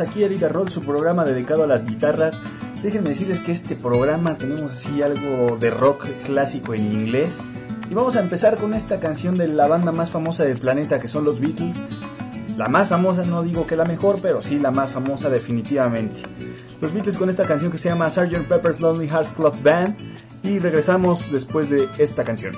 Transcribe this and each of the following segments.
Aquí Liga Roll, su programa dedicado a las guitarras. Déjenme decirles que este programa tenemos así algo de rock clásico en inglés. Y vamos a empezar con esta canción de la banda más famosa del planeta que son los Beatles. La más famosa, no digo que la mejor, pero sí la más famosa definitivamente. Los Beatles con esta canción que se llama Sgt. Pepper's Lonely Hearts Club Band. Y regresamos después de esta canción.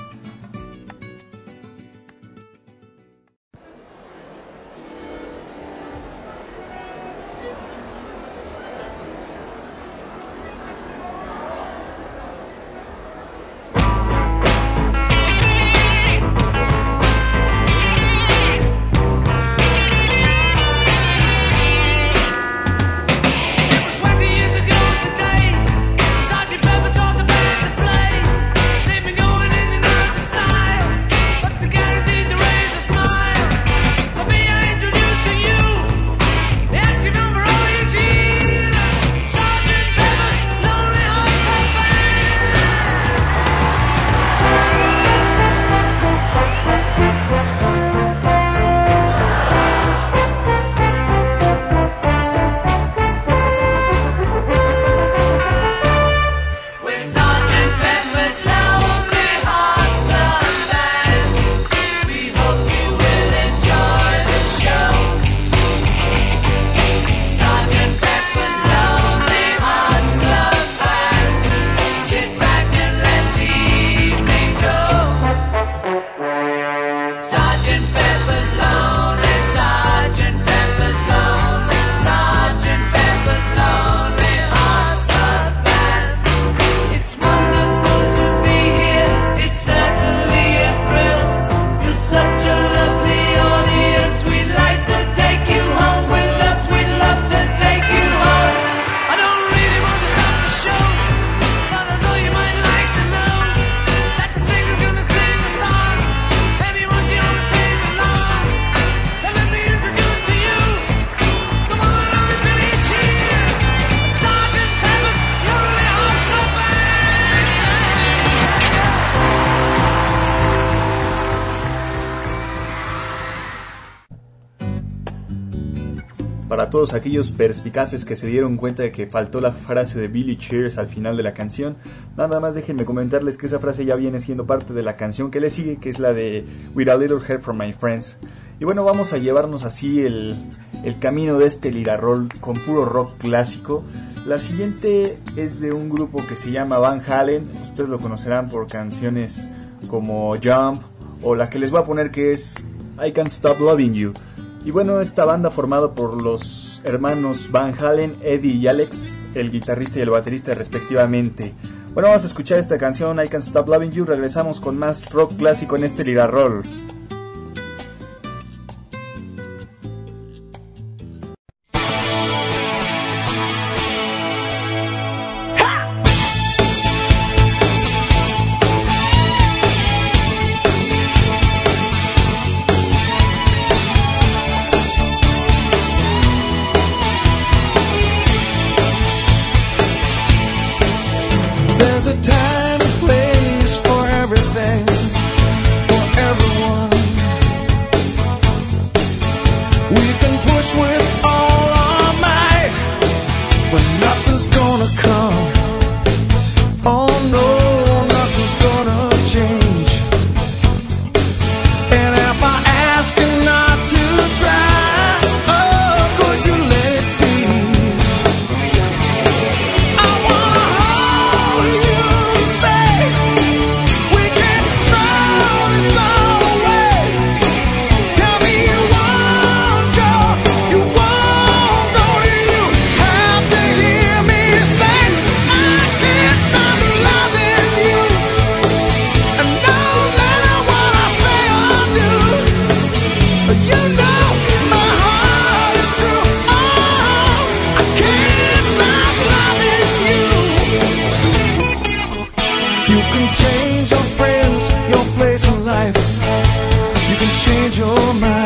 Aquellos perspicaces que se dieron cuenta de que faltó la frase de Billy Cheers al final de la canción, nada más déjenme comentarles que esa frase ya viene siendo parte de la canción que le sigue, que es la de With a Little Help from My Friends. Y bueno, vamos a llevarnos así el, el camino de este lirarol con puro rock clásico. La siguiente es de un grupo que se llama Van Halen, ustedes lo conocerán por canciones como Jump o la que les voy a poner que es I Can't Stop Loving You. Y bueno, esta banda formada por los hermanos Van Halen, Eddie y Alex, el guitarrista y el baterista respectivamente. Bueno, vamos a escuchar esta canción I Can't Stop Loving You. Regresamos con más rock clásico en este Lira Roll. life. You can change your mind.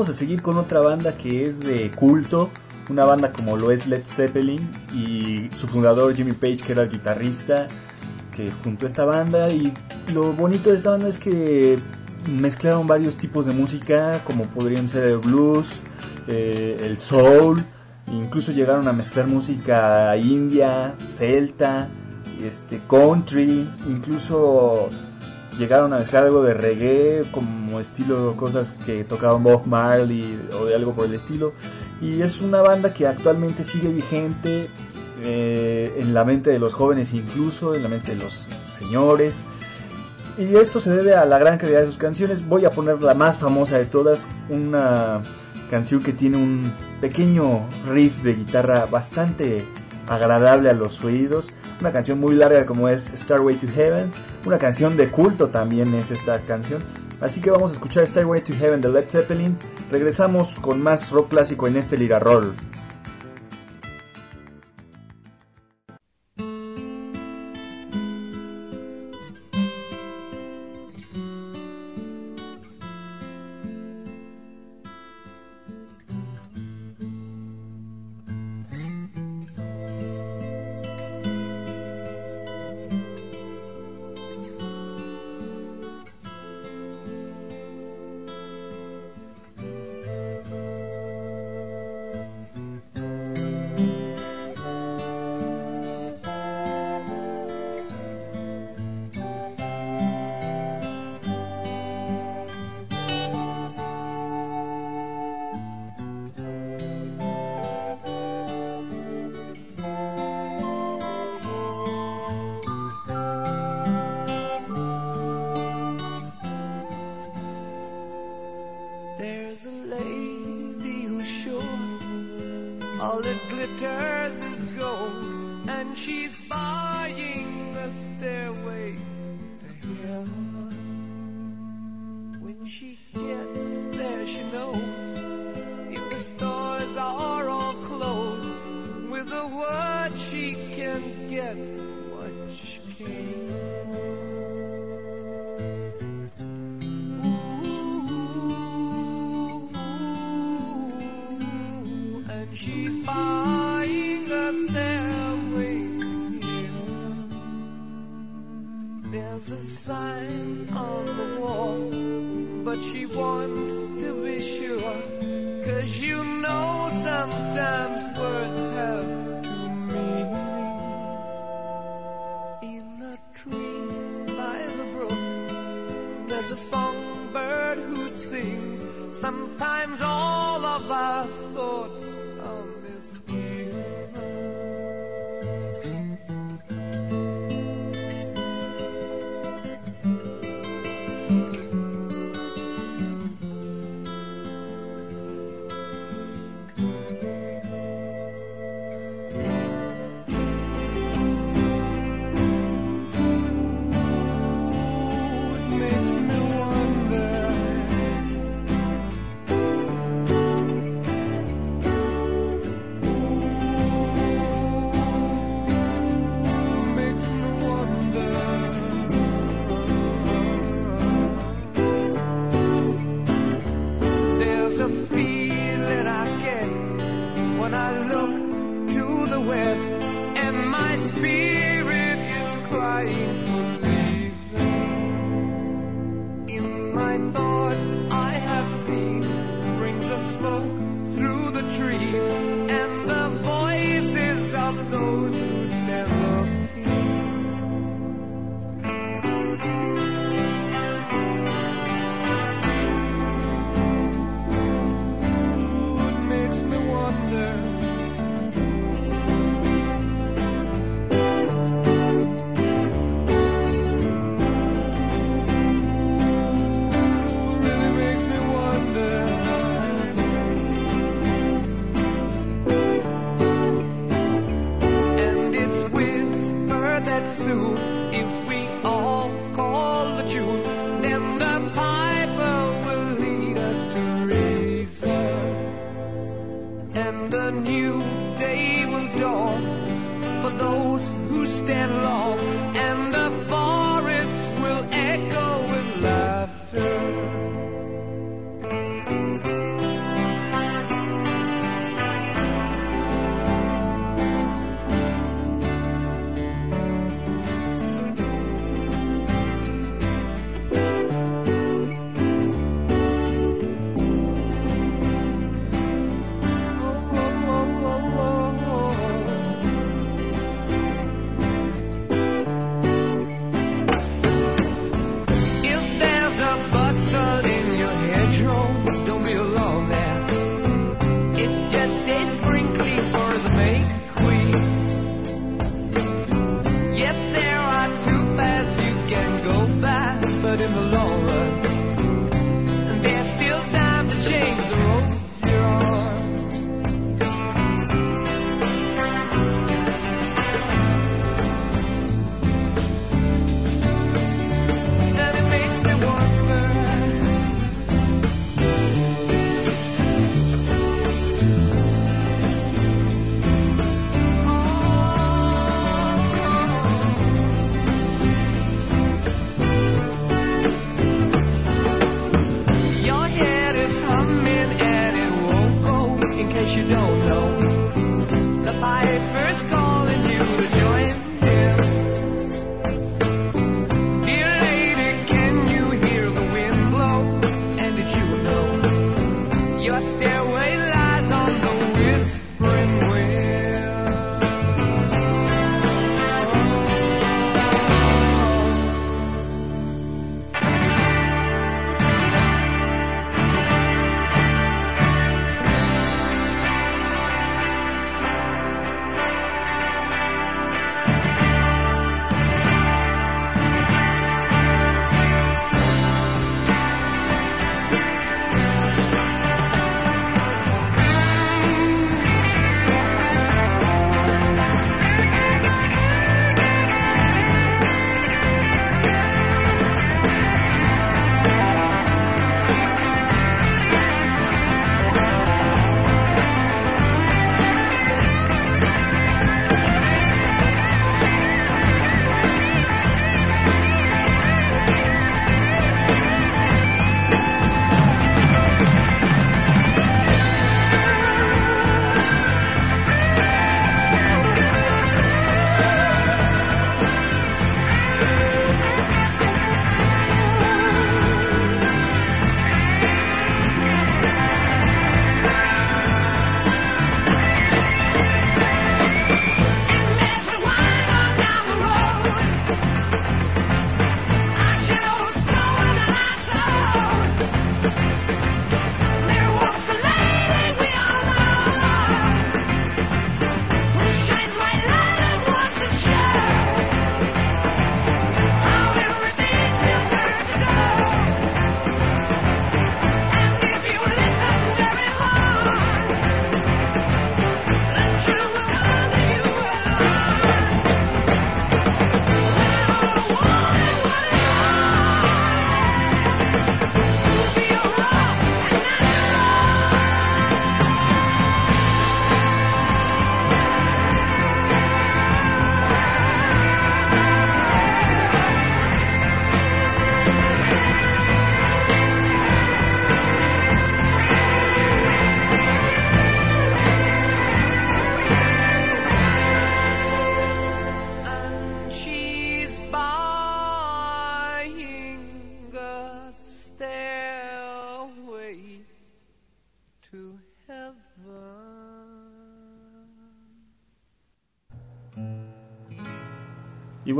Vamos a seguir con otra banda que es de culto, una banda como lo es Led Zeppelin y su fundador Jimmy Page que era el guitarrista que juntó esta banda. Y lo bonito de esta banda es que mezclaron varios tipos de música como podrían ser el blues, eh, el soul, incluso llegaron a mezclar música india, celta, este country, incluso llegaron a mezclar algo de reggae como estilo cosas que tocaban Bob Marley o de algo por el estilo. Y es una banda que actualmente sigue vigente eh, en la mente de los jóvenes incluso en la mente de los señores. Y esto se debe a la gran calidad de sus canciones. Voy a poner la más famosa de todas una canción que tiene un pequeño riff de guitarra bastante agradable a los oídos una canción muy larga como es Starway to Heaven, una canción de culto también es esta canción. Así que vamos a escuchar Starway to Heaven de Led Zeppelin. Regresamos con más rock clásico en este Lira Roll.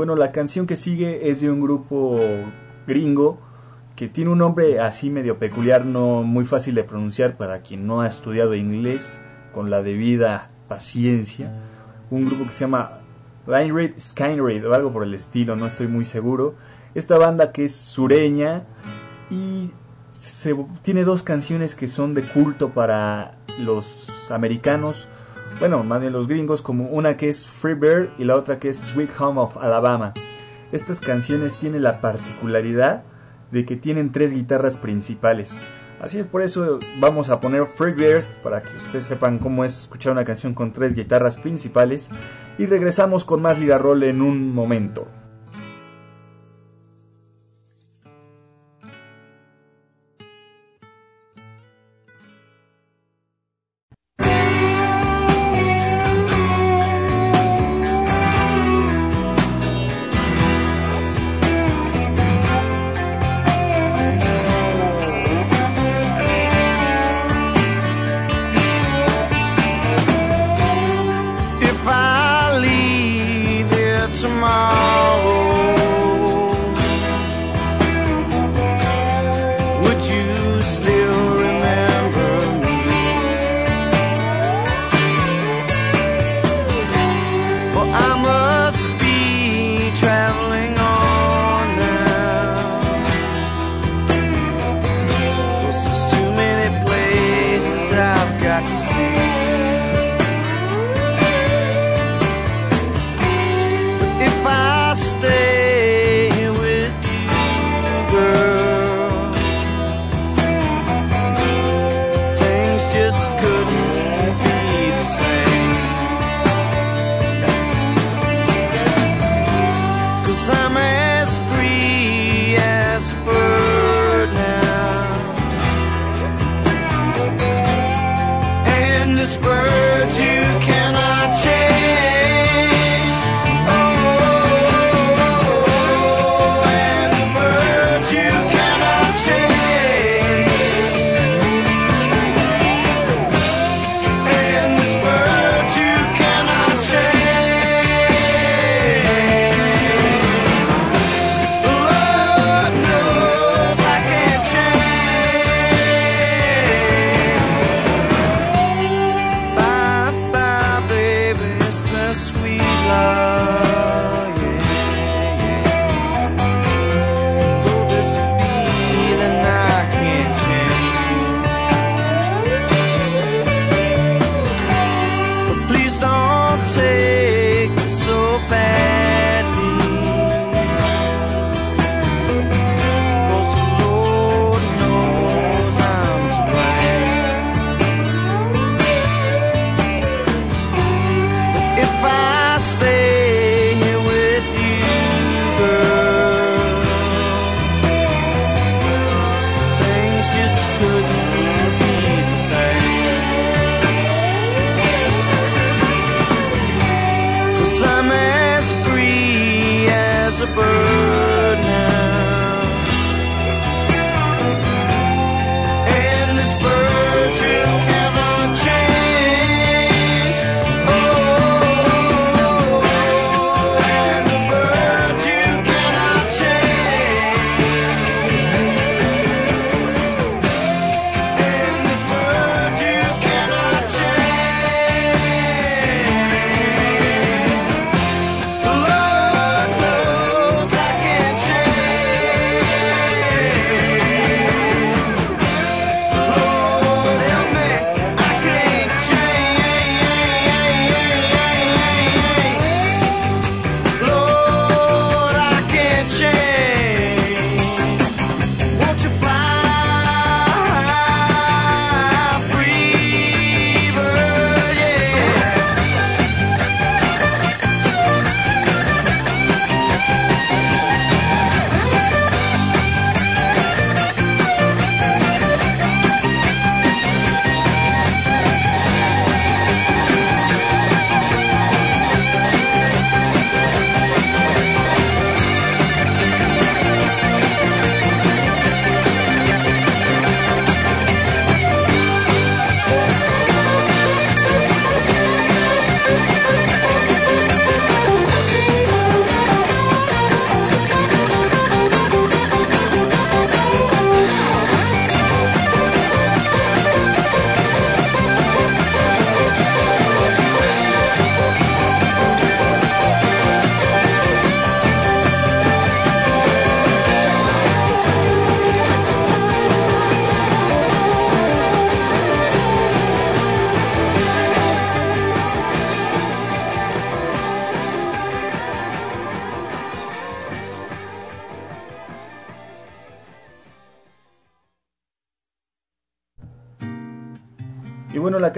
Bueno, la canción que sigue es de un grupo gringo que tiene un nombre así medio peculiar, no muy fácil de pronunciar para quien no ha estudiado inglés con la debida paciencia. Un grupo que se llama Line Raid Skyraid o algo por el estilo, no estoy muy seguro. Esta banda que es sureña y tiene dos canciones que son de culto para los americanos, bueno, más bien los gringos, como una que es Free Bird y la otra que es Sweet Home of Alabama. Estas canciones tienen la particularidad de que tienen tres guitarras principales. Así es, por eso vamos a poner Free Bird para que ustedes sepan cómo es escuchar una canción con tres guitarras principales. Y regresamos con más Lira Roll en un momento.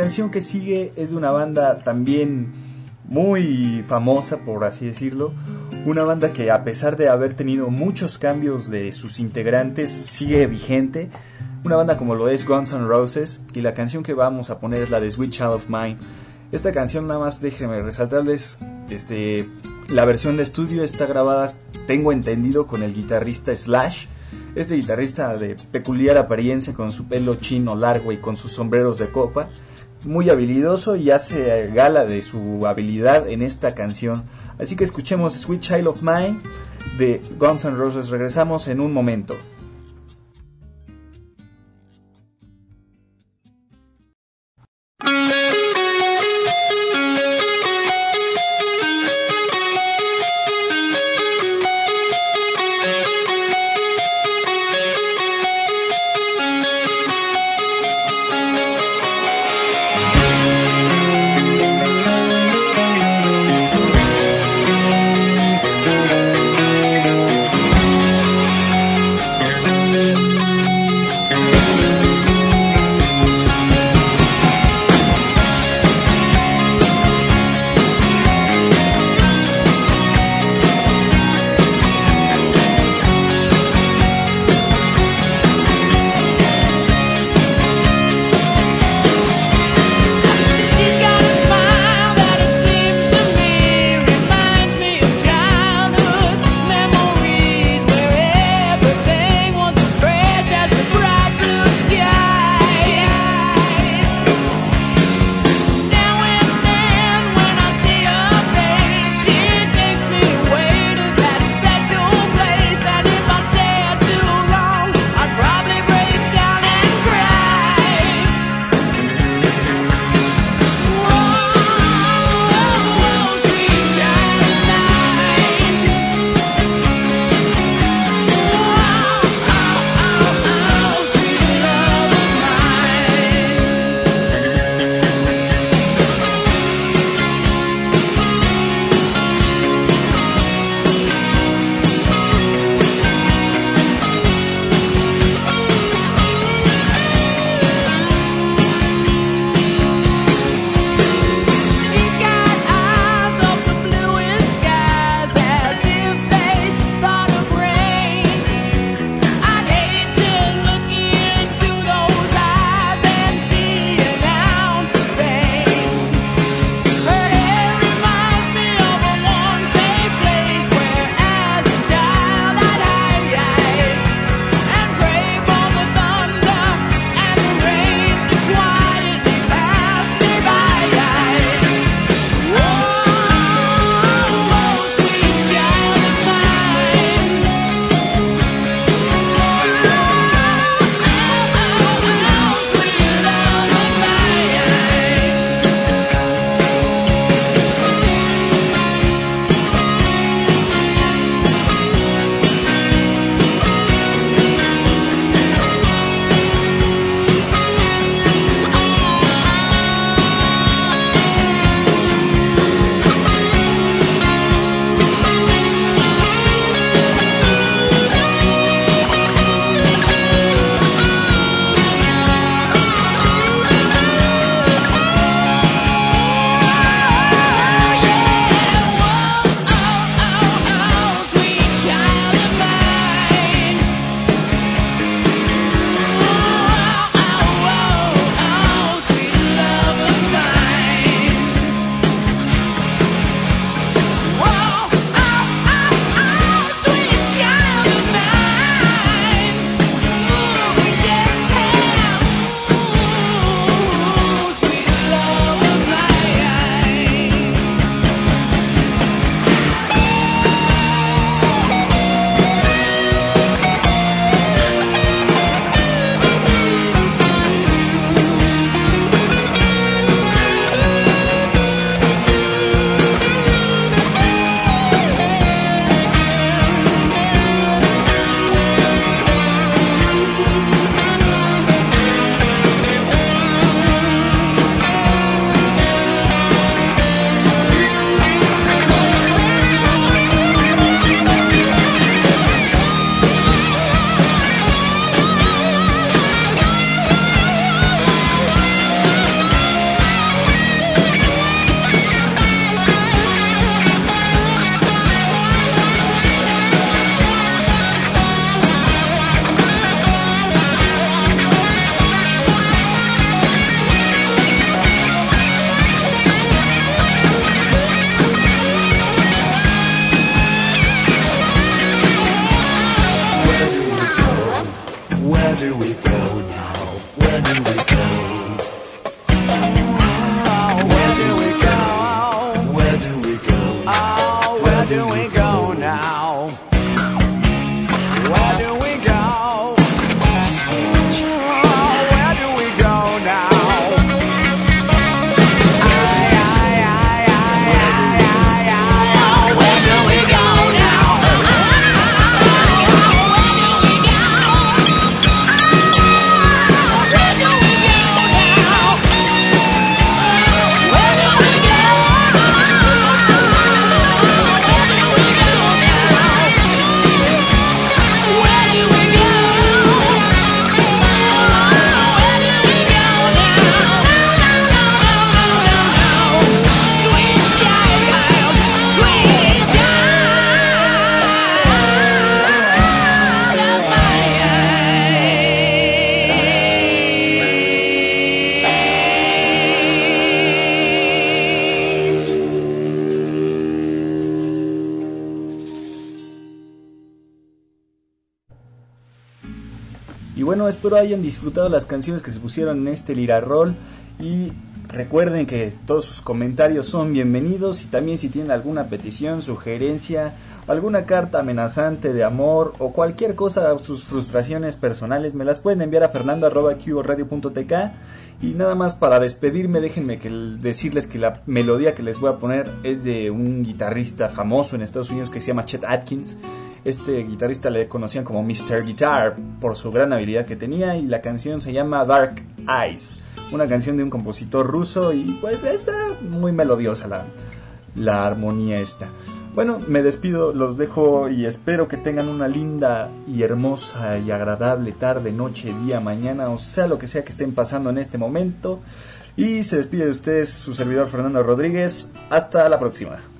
Canción que sigue es de una banda también muy famosa, por así decirlo. Una banda que a pesar de haber tenido muchos cambios de sus integrantes, sigue vigente. Una banda como lo es Guns N' Roses y la canción que vamos a poner es la de Sweet Child of Mine. Esta canción nada más déjenme resaltarles, este, la versión de estudio está grabada, tengo entendido, con el guitarrista Slash. Este guitarrista de peculiar apariencia con su pelo chino largo y con sus sombreros de copa muy habilidoso y hace gala de su habilidad en esta canción. Así que escuchemos Sweet Child of Mine de Guns N' Roses. Regresamos en un momento. Espero hayan disfrutado las canciones que se pusieron en este Lira Roll y Recuerden que todos sus comentarios son bienvenidos y también si tienen alguna petición, sugerencia, alguna carta amenazante de amor o cualquier cosa, sus frustraciones personales, me las pueden enviar a fernando.qradio.tk y nada más para despedirme déjenme decirles que la melodía que les voy a poner es de un guitarrista famoso en Estados Unidos que se llama Chet Atkins. Este guitarrista le conocían como Mr. Guitar por su gran habilidad que tenía y la canción se llama Dark Eyes una canción de un compositor ruso y pues está muy melodiosa la, la armonía esta. Bueno, me despido, los dejo y espero que tengan una linda y hermosa y agradable tarde, noche, día, mañana, o sea lo que sea que estén pasando en este momento. Y se despide de ustedes su servidor Fernando Rodríguez. Hasta la próxima.